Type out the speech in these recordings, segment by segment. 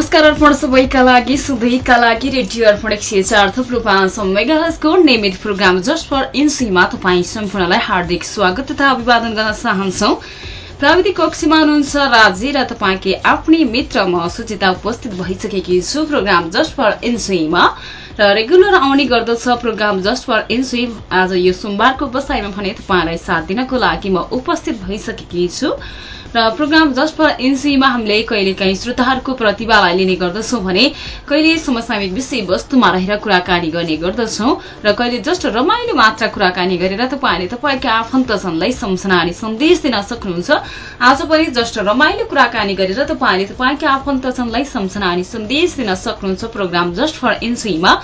नमस्कार अर्पण सबैका लागि सधैँका लागि रेडियो अर्पण एक सय चार थुप्रो पाँच मेगाको नियमित प्रोग्राम जस्ट फर इन्सीमा तपाईँ सम्पूर्णलाई हार्दिक स्वागत तथा अभिवादन गर्न चाहन्छौ। प्राविधिक कक्षमा हुनुहुन्छ राज्य र तपाईँकै आफ्नै मित्र म सुचिता उपस्थित भइसकेकी छु प्रोग्राम जस्ट फर इन्सीमा र रेगुलर आउने गर्दछ प्रोग्राम जस्ट फर इन्सी आज यो सोमबारको बसाइमा भने तपाईँलाई साथ दिनको लागि म उपस्थित भइसकेकी छु। र प्रोग्राम जस्ट फर एनसीमा हामीले कहिलेकाहीँ श्रोताहरूको प्रतिभालाई लिने गर्दछौँ भने कहिले समसामिक विषयवस्तुमा रहेर कुराकानी गर्ने गर्दछौँ र कहिले जस्ट रमाइलो मात्र कुराकानी गरेर तपाईँले तपाईँका आफन्तजनलाई सम्झना अनि सन्देश दिन सक्नुहुन्छ। आज पनि जस्ट रमाइलो कुराकानी गरेर तपाईँले तपाईँका आफन्तजनलाई सम्झना अनि सन्देश दिन सक्नुहुन्छ प्रोग्राम जस्ट फर एनसीमा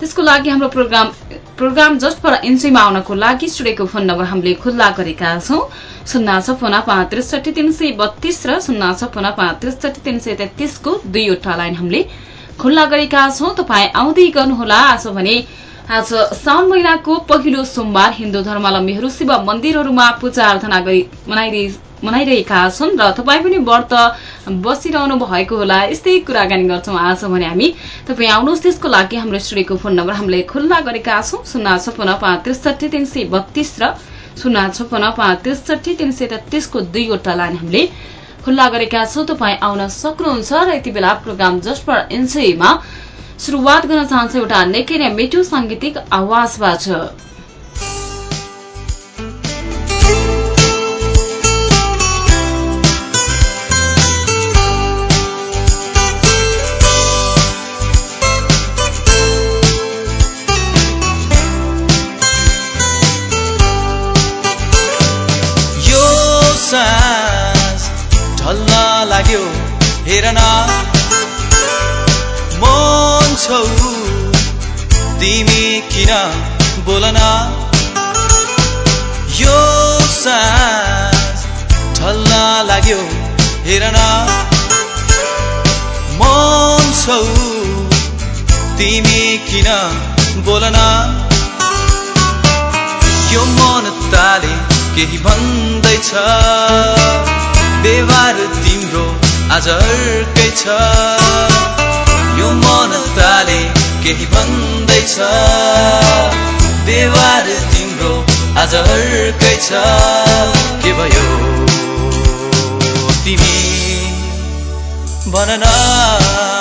त्यसको लागि हाम्रो प्रोग्राम प्रोग्राम जस्ट फर एनसीमा आउनको लागि स्टुडियोको फोन नम्बर हामीले खुल्ला गरेका छौँ। शून्य छपन्न पाँच त्रिसठी तिन सय बत्तीस र शून्य छपन्न पाँच त्रिसठी तिन सय तेत्तिसको दुईवटा लाइन हामीले खुल्ला गरेका छौँ। तपाईँ आउँदै गर्नुहोला आज भने आज साउन महिनाको पहिलो सोमबार हिन्दू धर्मावलम्बीहरू शिव मन्दिरहरूमा पूजा आराधना गरी मनाइरहेका छन् र तपाईँ पनि व्रत बसिरहनु भएको होला। यस्तै कुराकानी गर्छौँ आज भने हामी। तपाईँ आउनुहोस् त्यसको लागि हाम्रो स्टुडियोको फोन नम्बर हामीले खुल्ला गरेका छौँ। शून्य छपन्न पाँच त्रिसठी तिन सय बत्तीस र शून्य छपन्न पाँच त्रिसठी तिन सय तेत्तिसको दुईवटा लाइन हामीले खुल्ला गरेका छौँ। तपाईँ आउन सक्नुहुन्छ र यति बेला प्रोग्राम जस्ट फर एनसीमा सुरुवात गर्न चाहन्छ एउटा निकै नै मिठो साङ्गीतिक आवाजबाट। लाग्यो। हेर न। मन छौ। तिमी किन बोलन यो मन ताले केही भन्दैछ। व्यवहार तिम्रो आज अर्कै छ। यो मन ताले केही भन्दैछ। व्यवहार तिम्रो आज अर्कै छ। के भयो? तिमी भन न।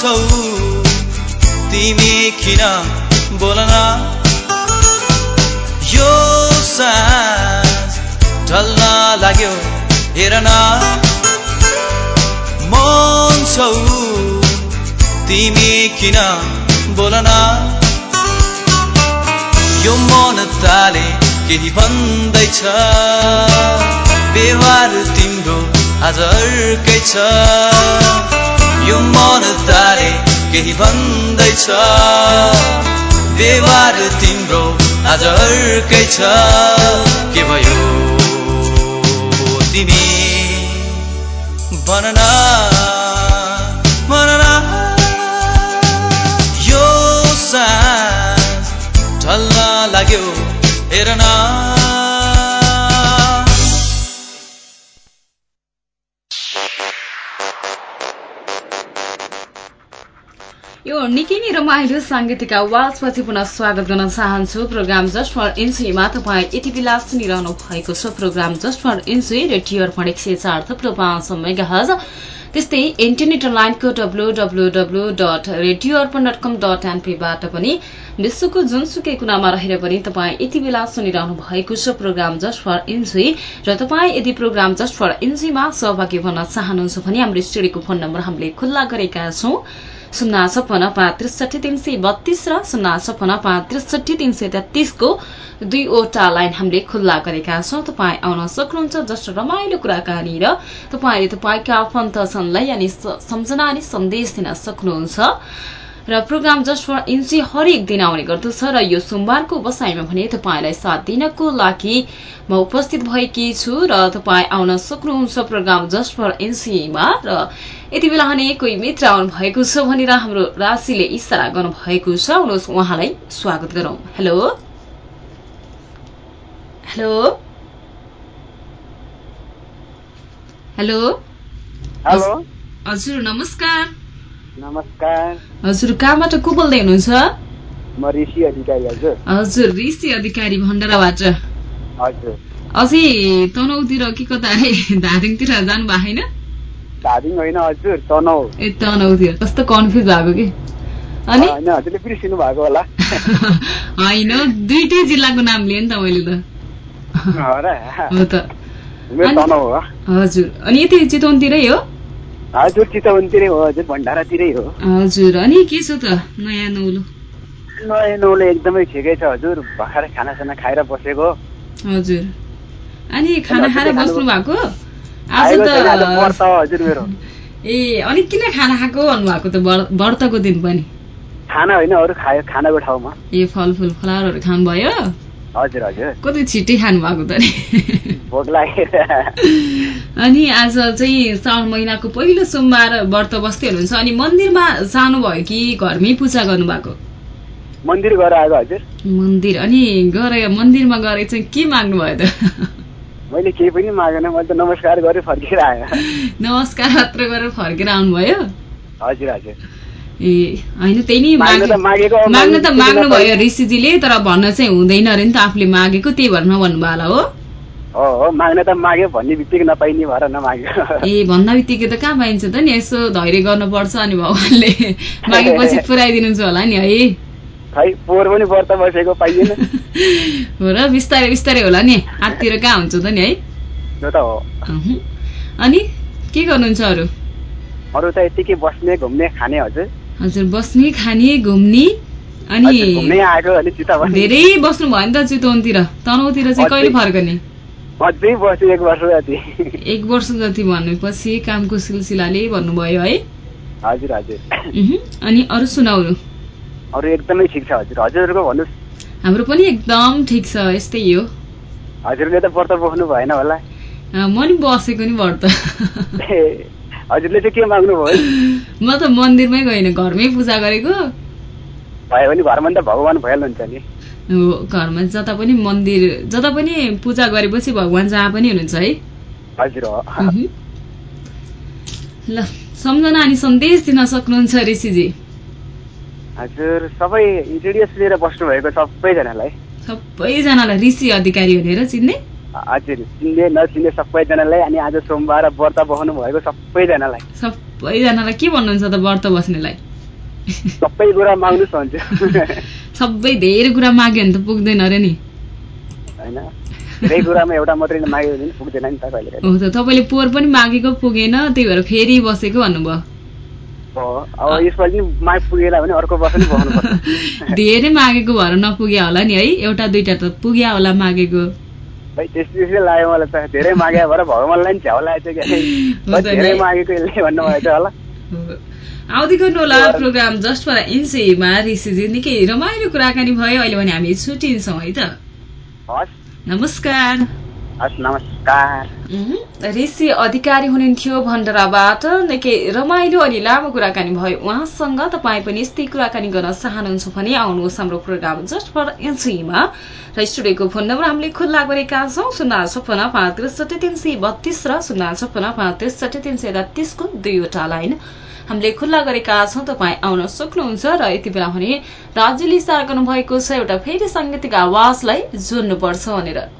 छौ। तिमी किन बोलन? यो सास ढल्न लाग्यो हेर न। मन छौ। तिमी किन बोलन? यो मन ताले केही भन्दैछ। व्यवहार तिम्रो आज छ। यो मन ताले केही भन्दैछ। व्यवहार तिम्रो आज अर्कै छ। के भयो तिमी? भन न भन न। यो सास लाग्यो हेर न। निकै नै रमाइलो साङ्गीतिक आवाजपछि पुनः स्वागत गर्न चाहन्छु। प्रोग्राम जस्ट फर इन्सुईमा तपाईँ यति बेला सुनिरहनु भएको छ। Program just for enjoy radio Arpan एक सय चार थप्लो पाँच मेगाहज। त्यस्तै इन्टरनेट लाइनको W W W dot radio Arpan dot com dot एनपीबाट पनि विश्वको जुनसुकै कुनामा रहेर पनि तपाईँ यति बेला सुनिरहनु भएको छ। प्रोग्राम जस्ट फर इन्जुई र तपाईँ यदि प्रोग्राम जस्ट फर इन्जुईमा सहभागी भन्न चाहनुहुन्छ भने हाम्रो स्टुडियोको फोन नम्बर हामीले खुल्ला गरेका छौं। शून्य छपन्न पाँच त्रिसठी तिन सय बत्तीस र शून्य छपन्न पाँच त्रिसठी तिन सय तेत्तिसको दुईवटा लाइन हामीले खुल्ला गरेका छौं। तपाईँ आउन सक्नुहुन्छ जस्तो रमाइलो कुराकानी र तपाईँले तपाईँका आफन्तजनलाई यानि सम्झना अनि सन्देश दिन सक्नुहुन्छ। र प्रोग्राम जस्ट फर इन्सी हरेक दिन आउने गर्दछ र यो सोमबारको बसाइमा भने तपाईँलाई साथ दिनको लागि म उपस्थित भएकी छु र तपाईँ आउन सक्नुहुन्छ प्रोग्राम जस्ट फर इन्सीमा र यति बेला भने कोही मित्र आउनु भएको छ भनेर हाम्रो राशिले इसारा गर्नु भएको छ। आउनुहोस् उहाँलाई स्वागत गरौं। हेलो? हेलो? हेलो? हेलो? हजुर नमस्कार। नमस्कार। हजुर कहाँबाट को बोल्दै हुनुहुन्छ? म ऋषि अधिकारी हजुर। हजुर ऋषि अधिकारी भण्डाराबाट। हजुर। अझै तनहुतिर के कता धादिङतिर जानु भएको होइन? धादिङ होइन हजुर तनौ ए तनहुतिर कस्तो कन्फ्युज भएको कि? अनि? हजुरले बिर्सिनु भएको होला। होइन दुइटै जिल्लाको नाम लिएँ नि त मैले त। हो र। हो त। मेरो अनि- तनौ हो हजुर। अनि यति चितवनतिरै हो? हजुर चितवनतिरै हो हजुर भण्डारातिरै हो। हजुर। अनि के छ त? नयाँ नौलो? नयाँ नौलो एकदमै ठिकै छ हजुर। भर्खर खानासाना खाएर बसेको। हजुर। अनि खाना खाएर बस्नु भएको? ए अनि किन खाना खाएको भन्नुभएको त व्र- व्रतको दिन पनि? खाना होइन अरू खायो खानाको ठाउँमा ए फलफुल फलारहरू खानुभयो? हजुर हजुर। कति छिट्टै खानु भएको त अनि आज चाहिँ श्रावण महिनाको पहिलो सोमबार व्रत बस्दै हुनुहुन्छ। अनि मन्दिरमा जानुभयो कि घरमै पूजा गर्नुभएको? मन्दिर गएर आएको हजुर। मन्दिर अनि गएर मन्दिरमा गएर चाहिँ के माग्नुभयो त? मैले केही पनि मागेन मैले त नमस्कार गरेर फर्केर आयो नमस्कार मात्र गरेर फर्केर आउनुभयो? हजुर हजुर। ए होइन त्यही नै माग्न त माग्नु मागेको माग्न त माग्नु माग्नुभयो ऋषिजीले तर भन्न चाहिँ हुँदैन अरे नि त आफूले मागेको त्यही भएर नभन्नु होला हो। हो हो माग्न त माग्यो भन्ने बित्तिकै नपाइने भएर नमाग्यो। ए भन्दा बित्तिकै त कहाँ पाइन्छ त नि यसो धैर्य गर्नुपर्छ अनि भगवान्ले। मागेपछि पुऱ्याइदिनुहुन्छ होला नि है। खै पोहोर पनि व्रत बसेको पाइएन। हो र बिस्तारै बिस्तारै होला नि। हाततिर कहाँ हुन्छ त नि है? त्यो त हो। अनि के गर्नुहुन्छ अरू? अरू त यतिकै बस्ने घुम्ने खाने हजुर। हजुर बस्ने खाने घुम्ने अनि धेरै बस्नु भयो नि त चितवनतिर तनहुतिर चाहिँ कहिले फर्कने? अझै बस्यो एक वर्ष जति। एक वर्ष जति भनेपछि कामको सिलसिलाले भन्नुभयो है। हजुर हजुर। अनि अरू सुनाउनु। अरू एकदमै ठिक छ हजुर। हजुरहरूको भन्नुहोस्। हाम्रो पनि एकदम ठिक छ यस्तै हो। हजुरले त व्रत बस्नु भएन होला। म नि बसेको नि व्रत। हजुरले चाहिँ के माग्नु भयो? म त मन्दिरमै गएन घरमै पूजा गरेको। भयो भने घरमा नि त भगवान् भइहाल्नुहुन्छ नि। घरमा जता पनि मन्दिर जता पनि पूजा गरेपछि भगवान् जहाँ पनि हुनुहुन्छ है। हजुर। ल सम्झना अनि सन्देश दिन सक्नुहुन्छ ऋषिजी। हजुर सबै रेडियो सुनेर बस्नु भएको सबैजनालाई। सबैजनालाई ऋषि अधिकारी भनेर चिन्ने? हजुर चिन्ने नचिन्ने सबैजनालाई अनि आज सोमबार व्रत बस्नु भएको सबैजनालाई। सबैजनालाई के भन्नुहुन्छ त व्रत बस्नेलाई? सबै कुरा माग्नुहोस् भन्छु सबै धेरै कुरा माग्यो भने त पुग्दैन अरे नि। होइन धेरै कुरामा एउटा मात्रै माग्यो भने पुग्दैन नि त कहिले। हो त तपाईँले पोहोर पनि मागेको पुगेन त्यही भएर फेरि बसेको भन्नुभयो। अब यसपालि नि माग पुगेन भने अर्को वर्ष नि बस्नुपर्छ धेरै मागेको भएर नपुग्या होला नि है एउटा दुइटा त पुग्या होला मागेको। खै त्यस्तै त्यस्तै लाग्यो मलाई त। धेरै मागे भएर भगवान्लाई नि झ्याउ लागेको छ हो क्या त धेरै नि। मागेको यसले भन्नुभएको छ होला। हो। आउँदै गर्नु होला प्रोग्राम जस्ट फर इन्सेमा ऋषिजी। निकै रमाइलो कुराकानी भयो। अहिले भने हामी छुट्टिन्छौँ है त। हस्। नमस्कार। नमस्कार। ऋषि अधिकारी हुनुहुन्थ्यो भण्डराबाट। निकै रमाइलो अनि लामो कुराकानी भयो उहाँसँग। तपाईँ पनि यस्तै कुराकानी गर्न चाहनुहुन्छ भने आउनुहोस् हाम्रो प्रोग्राम जस्ट फर एनसीमा र स्टुडियोको फोन नम्बर हामीले खुल्ला गरेका छौँ शून्य छप्पन्न पाँच त्रिसठी तिन सय बत्तीस र शून्य छप्पन्न पाँच त्रिसठी तिन सय तेत्तिसको दुईवटा लाइन। हामीले खुल्ला गरेका छौँ तपाईँ आउन सक्नुहुन्छ र यति बेला भने राज्यले इसारा गर्नुभएको छ एउटा फेरि साङ्गीतिक आवाजलाई जोड्नुपर्छ भनेर।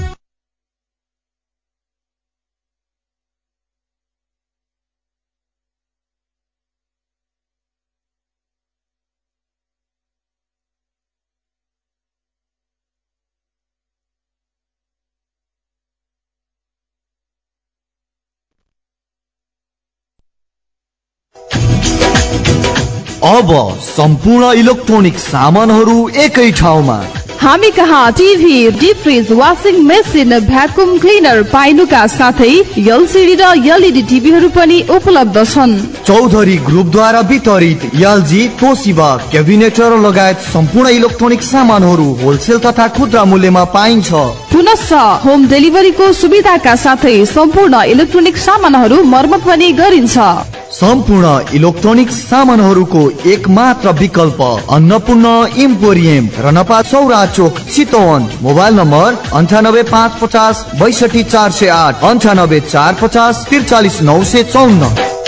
अब सम्पूर्ण इलेक्ट्रोनिक सामानहरू एकै ठाउँमा। हामी कहाँ TV deep fridge washing machine vacuum cleaner पाइनुका साथै एलसिडी र एलइडी टिभीहरू पनि उपलब्ध छन्। चौधरी ग्रुपद्वारा वितरित एलजी तोसिबा क्याबिनेटर लगायत सम्पूर्ण इलेक्ट्रोनिक सामानहरू होलसेल तथा खुद्रा मूल्यमा पाइन्छ। पुनश्च होम डेलिभरीको सुविधाका साथै सम्पूर्ण इलेक्ट्रोनिक सामानहरू मर्मत पनि गरिन्छ। सम्पूर्ण इलेक्ट्रोनिक सामानहरूको एक मात्र विकल्प अन्नपूर्ण इम्पोरियम रनपा चौरा चोक चितवन मोबाइल नम्बर अन्ठानब्बे पाँच पचास बैसठी चार सय आठ अन्ठानब्बे चार पचास त्रिचालिस नौ सय चौन्न।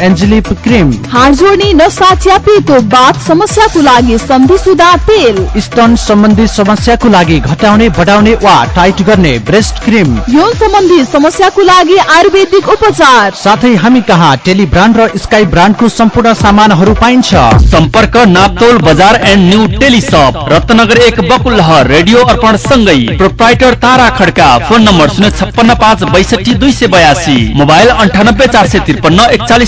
एन्जेलिप क्रिम हाड जोड्ने नसा च्यापेको बाथ समस्याको लागि सन्धिसुदा तेल स्तन सम्बन्धी समस्याको लागि घटाउने बढाउने वा टाइट गर्ने ब्रेस्ट क्रिम यौन सम्बन्धी समस्याको लागि आयुर्वेदिक उपचार साथै हामी कहाँ टेली ब्रान्ड र स्काई ब्रान्डको सम्पूर्ण सामानहरू पाइन्छ सम्पर्क नाप्तोल बजार and new tele shop Ratnanagar एक बकुलहर रेडियो अर्पण सँगै proprietor Tara Khadka phone number शून्य छप्पन्न पाँच बैसठी दुई सय बयासी मोबाइल अन्ठानब्बे चार सय त्रिपन्न एकचालिस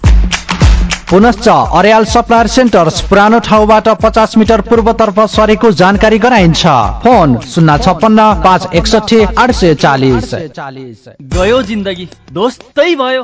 पुनश्च अर्याल सप्लायर सेन्टर्स पुरानो ठाउँबाट पचास मिटर पूर्वतर्फ सरेको जानकारी गराइन्छ। फोन शून्य छप्पन्न पाँच एकसठी आठ सय चालिस। गयो जिन्दगी। दोस्तै भयो।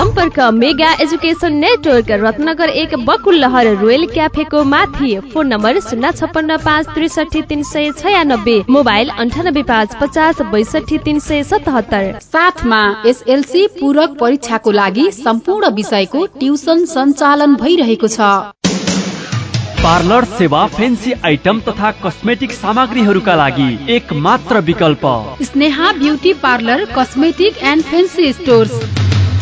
सम्पर्क मेगा एजुकेसन नेटवर्क रत्नगर एक बकुल लहर रोयल क्याफेको माथि। फोन नम्बर शून्य छप्पन्न पाँच त्रिसठी तिन सय छयानब्बे। मोबाइल अन्ठानब्बे पाँच पचास बैसठी तिन सय सतहत्तर। साथमा एसएलसी पूरक परीक्षाको लागि सम्पूर्ण विषयको ट्युसन सञ्चालन भइरहेको छ। पार्लर सेवा फेन्सी आइटम तथा कस्मेटिक सामग्रीहरूका लागि एक मात्र विकल्प। Sneha beauty parlour cosmetic and fancy stores.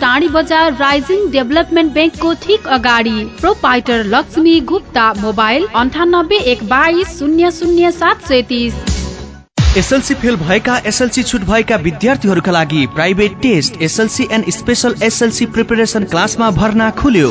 टाढी बजार राइजिङ डेभलपमेन्ट ब्याङ्कको ठिक अगाडि प्रोपाइटर लक्ष्मी गुप्ता मोबाइल अन्ठानब्बे एक बाइस शून्य शून्य सात सय तिस एसएलसी फेल भएका एसएलसी छुट भएका विद्यार्थीहरूका लागि private test SLC and special SLC preparation क्लासमा भर्ना खुल्यो।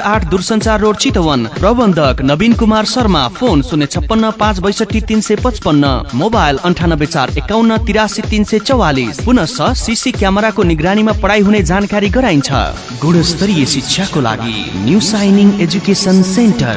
आठ दूरसञ्चार रोड चितवन। प्रबन्धक नवीन कुमार शर्मा फोन शून्य छप्पन्न पाँच बैसठी तिन सय पचपन्न। मोबाइल अन्ठानब्बे चार एकाउन्न तिरासी तिन सय चौवालिस। पुनश सिसी क्यामेराको निगरानीमा पढाइ हुने जानकारी गराइन्छ। गुणस्तरीय शिक्षाको लागि न्यू साइनिङ एजुकेसन सेन्टर।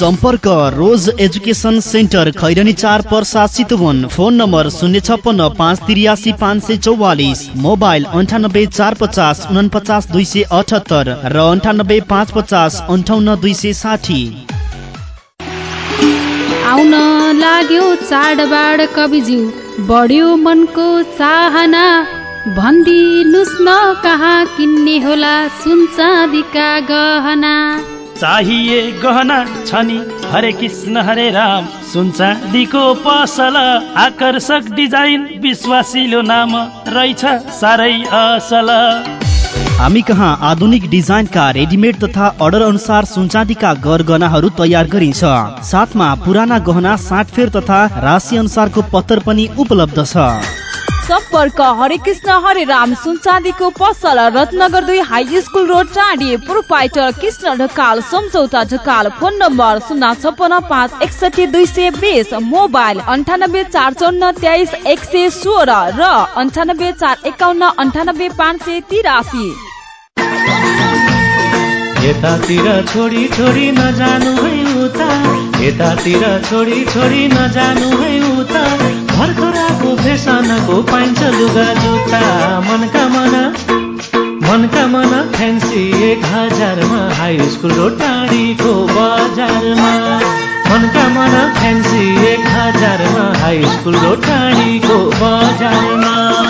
सम्पर्क रोज एजुकेसन सेन्टर खैरनी चार पर्सा चितवन फोन नम्बर शून्य छप्पन्न पाँच त्रियासी पाँच सय चौवालिस। मोबाइल अन्ठानब्बे चार पचास उनपचास दुई सय अठहत्तर र अन्ठानब्बे पाँच पचास अन्ठाउन्न दुई सय साठी। आउन लाग्यो चाडबाड कविज्यू बढ्यो मनको चाहना। भनिदिनुहोस् न कहाँ किन्ने होला सुन चाँदीका गहना। चाहिए गहना छ नि हरे कृष्ण हरे राम सुन चाँदीको पसल। आकर्षक डिजाइन विश्वासिलो नाम रहेछ साह्रै असल। हामी कहाँ आधुनिक डिजाइनका रेडिमेड तथा अर्डर अनुसार सुनचाँदीका गरगहनाहरू तयार गरिन्छ। साथमा पुराना गहना साटफेर तथा राशि अनुसारको पत्तर पनि उपलब्ध छ। सम्पर्क हरे कृष्ण हरे राम सुनचाँदीको पसल रत्नगर दुई हाई स्कुल रोड टाढी प्रोपाइटर कृष्ण ढकाल सम्झौता ढकाल फोन नम्बर शून्य छपन्न पाँच एकसठी दुई सय बिस मोबाइल अन्ठानब्बे चार चौन्न तेइस एक सय सोह्र र अन्ठानब्बे चार एकाउन्न अन्ठानब्बे पाँच सय तिरासी। यतातिर छोडी छोडी नजानु है उता यतातिर छोडी छोडी नजानु है भर्खराको फेसनको पाइन्छ लुगा जुत्ता। मनका मना मनका मना फ्यान्सी एक हजारमा हाई स्कुल र टाढीको बजारमा। मनका मना फ्यान्सी एक हजारमा हाई स्कुल र टाढीको बजारमा।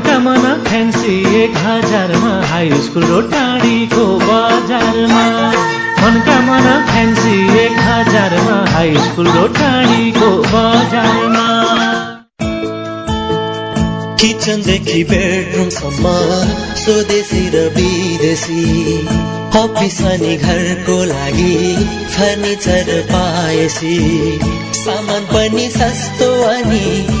मनका मना फ्यान्सी एक हजारमा हाई स्कुल र टाढीको बजारमा। मनका मना फ्यान्सी एक हजारमा हाई स्कुल र टाढीको बजारमा। किचनदेखि बेडरुमसम्म स्वदेशी र विदेशी। अफिस अनि घरको लागि फर्निचर पाएसी। सामान पनि सस्तो अनि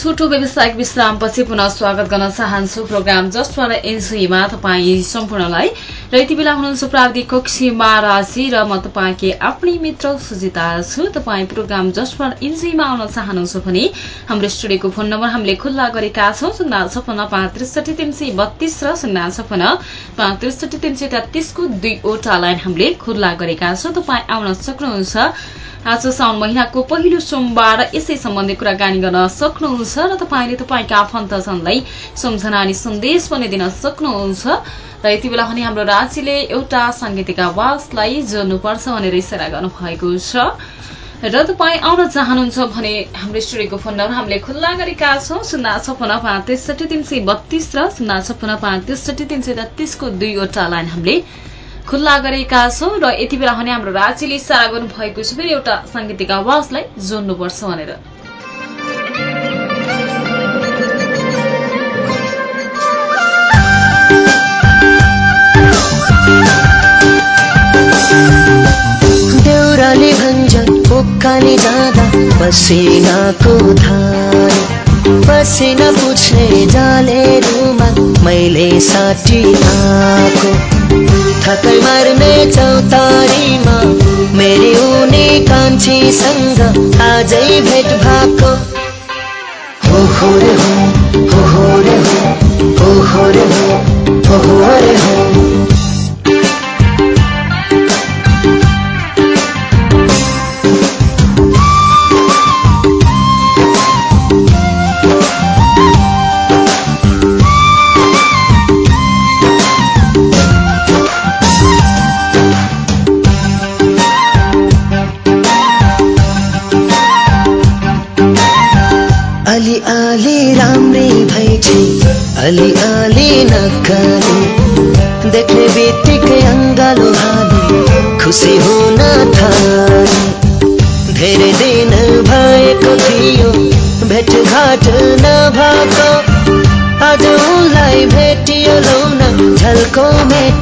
छोटो व्यावसायिक विश्रामपछि पुनः स्वागत गर्न चाहन्छु प्रोग्राम जसद्वारा एनसीमा तपाईँ सम्पूर्णलाई। र यति बेला हुनुहुन्छ प्राविधिक कक्षीमा राशि र म तपाईँकै आफ्नै मित्र सुजिता छु। तपाईँ प्रोग्राम जसद्वारा एनसीमा आउन चाहनुहुन्छ भने हाम्रो स्टुडियोको फोन नम्बर हामीले खुल्ला गरेका छौँ शून्य छपन्न पाँच त्रिसठी तिन सय बत्तीस र शून्य छपन्न पाँच त्रिसठी तिन सय तेत्तिसको दुईवटा लाइन हामीले खुल्ला गरेका छौँ। तपाईँ आउन सक्नुहुन्छ आज साउन महिनाको पहिलो सोमबार यसै सम्बन्धी कुराकानी गर्न सक्नुहुन्छ र तपाईँले तपाईँका आफन्तजनलाई सम्झना अनि सन्देश पनि दिन सक्नुहुन्छ र यति बेला भने हाम्रो राज्यले एउटा साङ्गीतिक आवाजलाई जोड्नुपर्छ भनेर इसारा गर्नुभएको छ। र तपाईँ आउन चाहनुहुन्छ भने हाम्रो स्टुडियोको फोन नम्बर हामीले खुल्ला गरेका छौँ शून्य छपन्न पाँच त्रिसठी तिन सय बत्तीस र शून्य छपन्न पाँच त्रिसठी तिन सय तेत्तिसको दुईवटा लाइन हामीले खुल्ला गरेका छौँ र यति बेला भने हाम्रो राज्यले इसारा गर्नुभएको छ फेरि एउटा साङ्गीतिक आवाजलाई जोड्नुपर्छ भनेर। देउराली भञ्जन उकाली जाँदा पसिनाको धार। पसिना पुछ्ने जाले रुमा मैले साटी आएको। थकै मार्ने चौतारीमा मेरी उनी कान्छीसँग आजै भेट भएको। हो हो हो।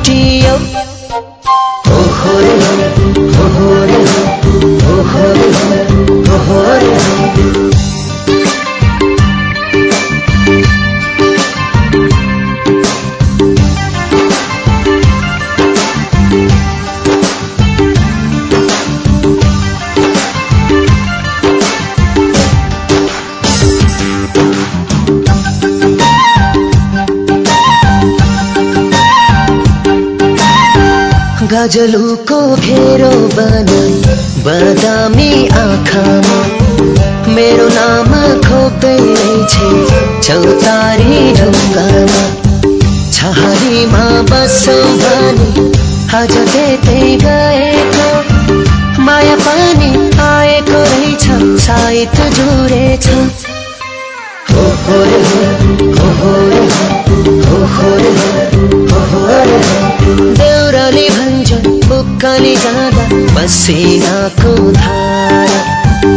deal गजलुको घेरो बनाई बदामी आँखामा। मेरो नाम खोप्दै छे चौतारी ढुङ्गामा। छहारीमा बसौँ भने आज त्यतै गएको। माया पनि आएको रहेछ साइत जुरेछ। देउराली भन्छन् उकाली जाँदा पसिनाको धारा।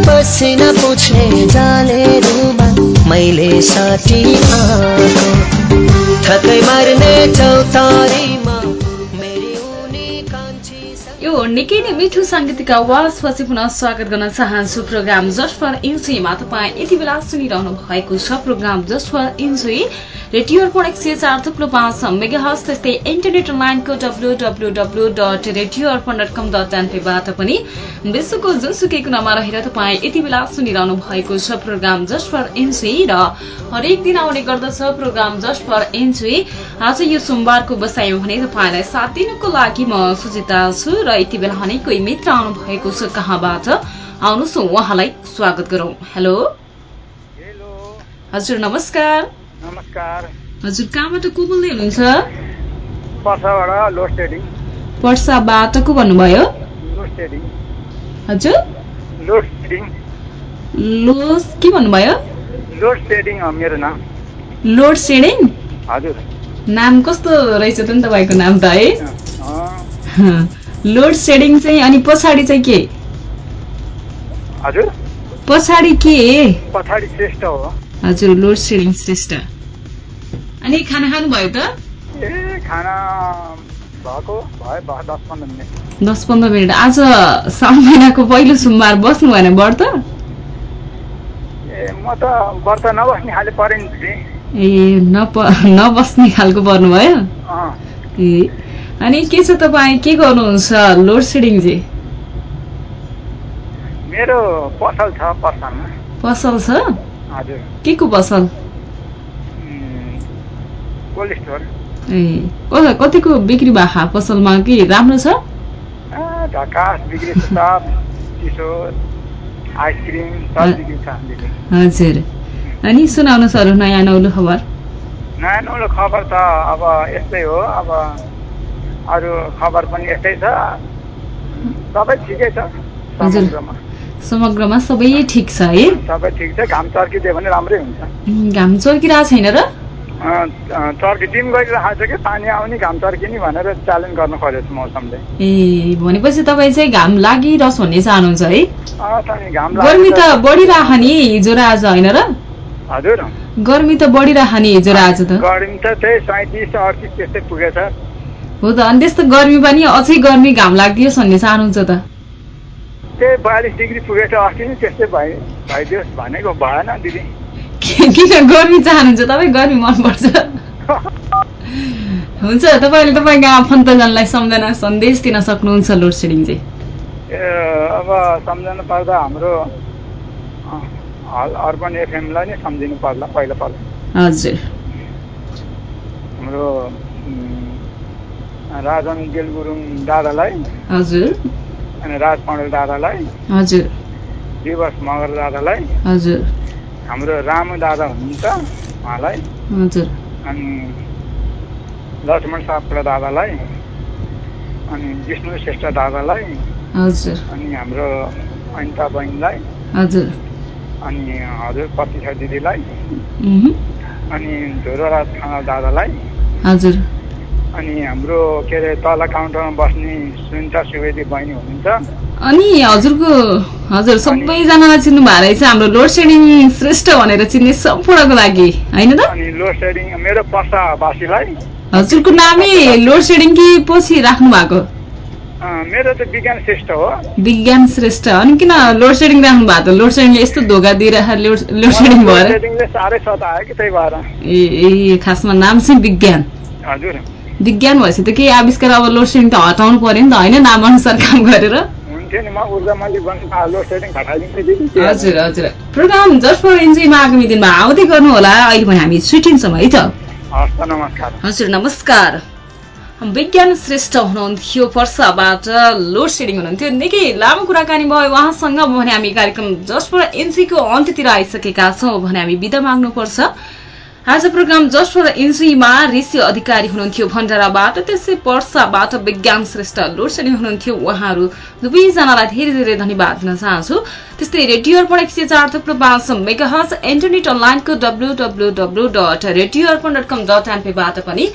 पसिना पुछ्ने जाले रुमा मैले साटी आएको। थकै मार्ने चौतारीमा निकै नै मिठो साङ्गीतिक आवाजपछि पुनः स्वागत गर्न चाहन्छु प्रोग्राम जस्ट फर इन्जोयमा। तपाईँ यति बेला सुनिरहनु भएको छ program just for enjoy. Radio Arpan एक सय चार थुप्रो पाँच मेगा हस त्यस्तै इन्टरनेट लाइनको W W W dot radio Arpan dot com dot एनपीबाट पनि विश्वको जुनसुकै कुनामा रहेर तपाईँ यति बेला सुनिरहनु भएको छ प्रोग्राम जस्ट फर इन्जोय र हरेक दिन आउने गर्दछ प्रोग्राम जस्ट फर इन्जोय। आज यो सोमबारको बसाइमा भने तपाईँलाई साथ दिनुको लागि म सुजिता छु र यति बेला भने कोही मित्र आउनु भएको छ कहाँबाट? आउनुहोस् उहाँलाई स्वागत गरौँ। हेलो। हजुर नमस्कार। नमस्कार। हजुर कहाँबाट को बोल्दै हुनुहुन्छ? पर्साबाट को भन्नुभयो? हजुर। लोस के भन्नुभयो? लोड सेडिङ मेरो नाम। लोड सेडिङ हजुर। नाम कस्तो रहेछ त नि तपाईँको नाम त है? लोड सेडिङ चाहिँ अनि पछाडि चाहिँ के? हजुर? पछाडि के? पछाडि श्रेष्ठ हो। हजुर लोड सेडिङ श्रेष्ठ। अनि खाना खानुभयो त? ए खाना भएको भयो दस पन्ध्र मिनट। दस पन्ध्र मिनट। आज साउन महिनाको पहिलो सोमबार बस्नु भएन व्रत? ए म त व्रत नबस्ने खाले परेँ नि। ए नप नबस्ने खालको पर्नुभयो ए अनि के छ तपाईँ? के गर्नुहुन्छ लोड सेडिङ चाहिँ मेरो पसल छ पर्सामा पसल छ? हजुर। के को पसल? Cold store. ए कता कतिको बिक्री भएको पसलमा? कि राम्रो छ? बिक्री छ चिसो आइसक्रिम हजुर। अनि सुनाउनुहोस् अरू नयाँ नौलो खबर। नयाँ नौलो खबर त अब यस्तै हो अब अरू खबर पनि यस्तै छ। सबै ठिकै छ हजुर। समुद्रमा समग्रमा सबै ठिक छ है? सबै ठिक छ घाम चर्किदियो भने राम्रै हुन्छ। घाम चर्किरहेको छैन र? अँ, अँ, चर्की टिम गरिरहेको छ कि पानी आउने घाम चर्किने भनेर च्यालेन्ज गर्नु खोजेको छ मौसमले। ए भनेपछि तपाईँ चाहिँ घाम लागिरहोस् भन्ने चाहनुहुन्छ है? गर्मी त लागेको छ। बढिरह नि हिजो र आज होइन र? हजुर। गर्मी त बढिरह नि हिजो र आज त। गर्मी त त्यही सैँतिस अडतिस त्यस्तै पुगेछ। हो त अनि त्यस्तो गर्मी पनि अझै गर्मी घाम लागिदियोस् भन्ने चाहनुहुन्छ त। त्यही बयालिस डिग्री पुगेछ अस्ति नै त्यस्तै भइ भइदियोस् भनेको भएन दिदी। किन गर्मी चाहनुहुन्छ? तपाईँ गर्मी मनपर्छ। हुन्छ तपाईँले तपाईँको आफन्तजनलाई सम्झना सन्देश दिन सक्नुहुन्छ लोड सेडिङ चाहिँ अब सम्झनु पर्दा हाम्रो अर्बन एफएमलाई नै सम्झिनु पर्ला पहिला पहिला। हजुर। हाम्रो राजन गेल गुरुङ दादालाई हजुर। अनि राज पौडेल दादालाई हजुर। दिवस मगर दादालाई हजुर। हाम्रो रामु दादा हुनुहुन्छ उहाँलाई हजुर। अनि लक्ष्मण सापकोटा दादालाई अनि विष्णु श्रेष्ठ दादालाई हजुर। अनि हाम्रो अनिता बहिनीलाई हजुर। अनि हजुर प्रतीक्षा दिदीलाई। अनि धुरोराज खाना दादालाई। हजुर। अनि हाम्रो के अरे तल काउन्टरमा बस्ने सुनिता सुवेदी बहिनी हुनुहुन्छ। अनि हजुरको हजुर सबैजनालाई चिन्नु भएको रहेछ हाम्रो लोड सेडिङ श्रेष्ठ भनेर चिन्ने सम्पूर्णको लागि होइन त? अनि लोड सेडिङ मेरो पर्सावासीलाई हजुरको नामै लोड सेडिङ कि पछि राख्नु भएको मेरो त विज्ञान श्रेष्ठ हो विज्ञान श्रेष्ठ अनि किन लोड सेडिङ राख्नु भएको त लोड सेडिङले यस्तो धोका दिइरह लोड सेडिङ भएर सेडिङले साह्रै सतायो कि त्यही भएर ए खासमा नाम चाहिँ विज्ञान हजुर विज्ञान भएपछि त केही आविष्कार अब लोड सेडिङ त हटाउनु पर्यो नि त होइन नाम अनुसार काम गरेर हजुर हजुर प्रोग्राम जस्ट फर इन्जोयमा आगामी दिनमा आउँदै गर्नु होला अहिले पनि हामी छुट्टिन्छौँ है त हस् त नमस्कार हजुर नमस्कार विज्ञान श्रेष्ठ हुनुहुन्थ्यो पर्साबाट लोड सेडिङ हुनुहुन्थ्यो। निकै लामो कुराकानी भयो उहाँसँग। भने हामी कार्यक्रम फर एनसीको अन्त्यतिर आइसकेका छौँ भने हामी बिदा माग्नुपर्छ। आज प्रोग्राम फर एनसीमा ऋषि अधिकारी हुनुहुन्थ्यो भण्डाराबाट। त्यसै पर्साबाट विज्ञान श्रेष्ठ लोड सेडिङ हुनुहुन्थ्यो। उहाँहरू दुवैजनालाई धेरै धेरै धन्यवाद दिन चाहन्छु। त्यस्तै रेडियो अर्पण एक सय चार थुप्रो पाँच मेगाहज इन्टरनेट अनलाइनको W W W dot radio Arpan dot com dot एनपीबाट पनि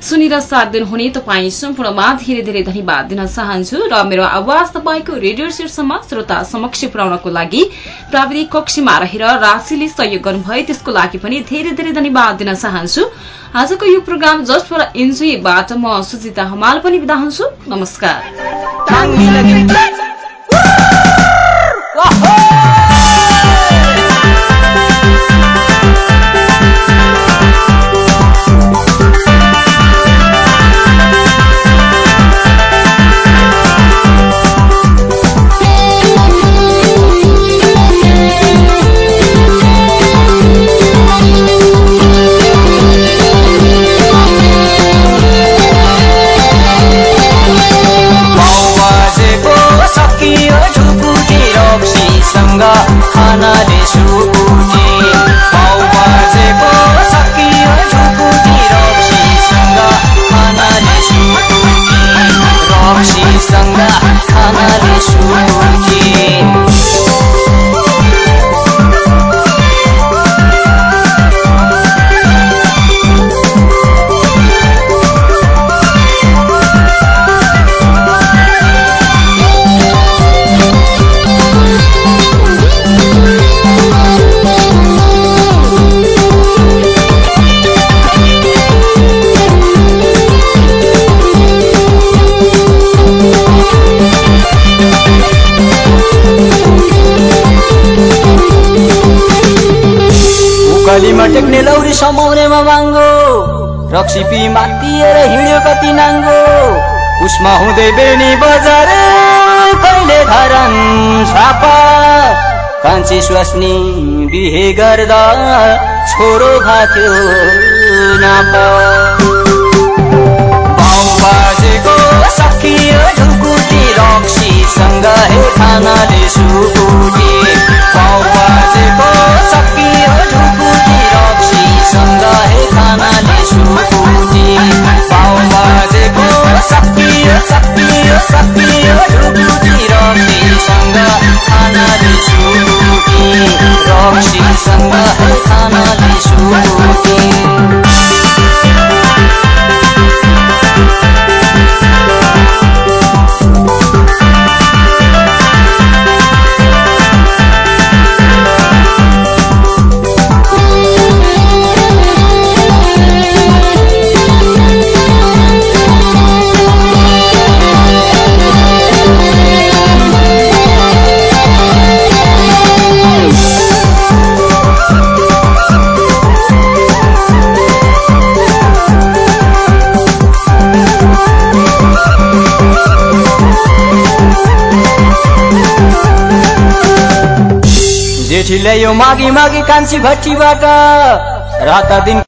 सुनेर साथ दिनुहुने तपाईँ सम्पूर्णमा धेरै धेरै धन्यवाद दिन चाहन्छु र मेरो आवाज तपाईँको रेडियो शीर्षमा श्रोता समक्ष पुर्याउनको लागि प्राविधिक कक्षमा रहेर राशिले सहयोग गर्नुभयो त्यसको लागि पनि धेरै धेरै धन्यवाद दिन चाहन्छु। आजको यो प्रोग्राम जस्ट फर इन्जोयबाट म सुजिता हमाल पनि बिदा हुन्छु। नमस्कार। खानाले सुकुटी बाजेको समाउनेमा माङ्गो। रक्सी पी मातिएर हिँड्यो कति नाङ्गो। उसमा हुँदै बेनी बजार कहिले धरन छापा। कान्छी स्वास्नी बिहे गर्दा छोरो खाथ्यो नापा। बाजेको सकियो ढुकुटी रक्सीसँग हे खानाले सुकुटी। सुकुटी रक्सीसँग हे ल्यायो मागी मागी कान्छी भट्टीबाट रात दिन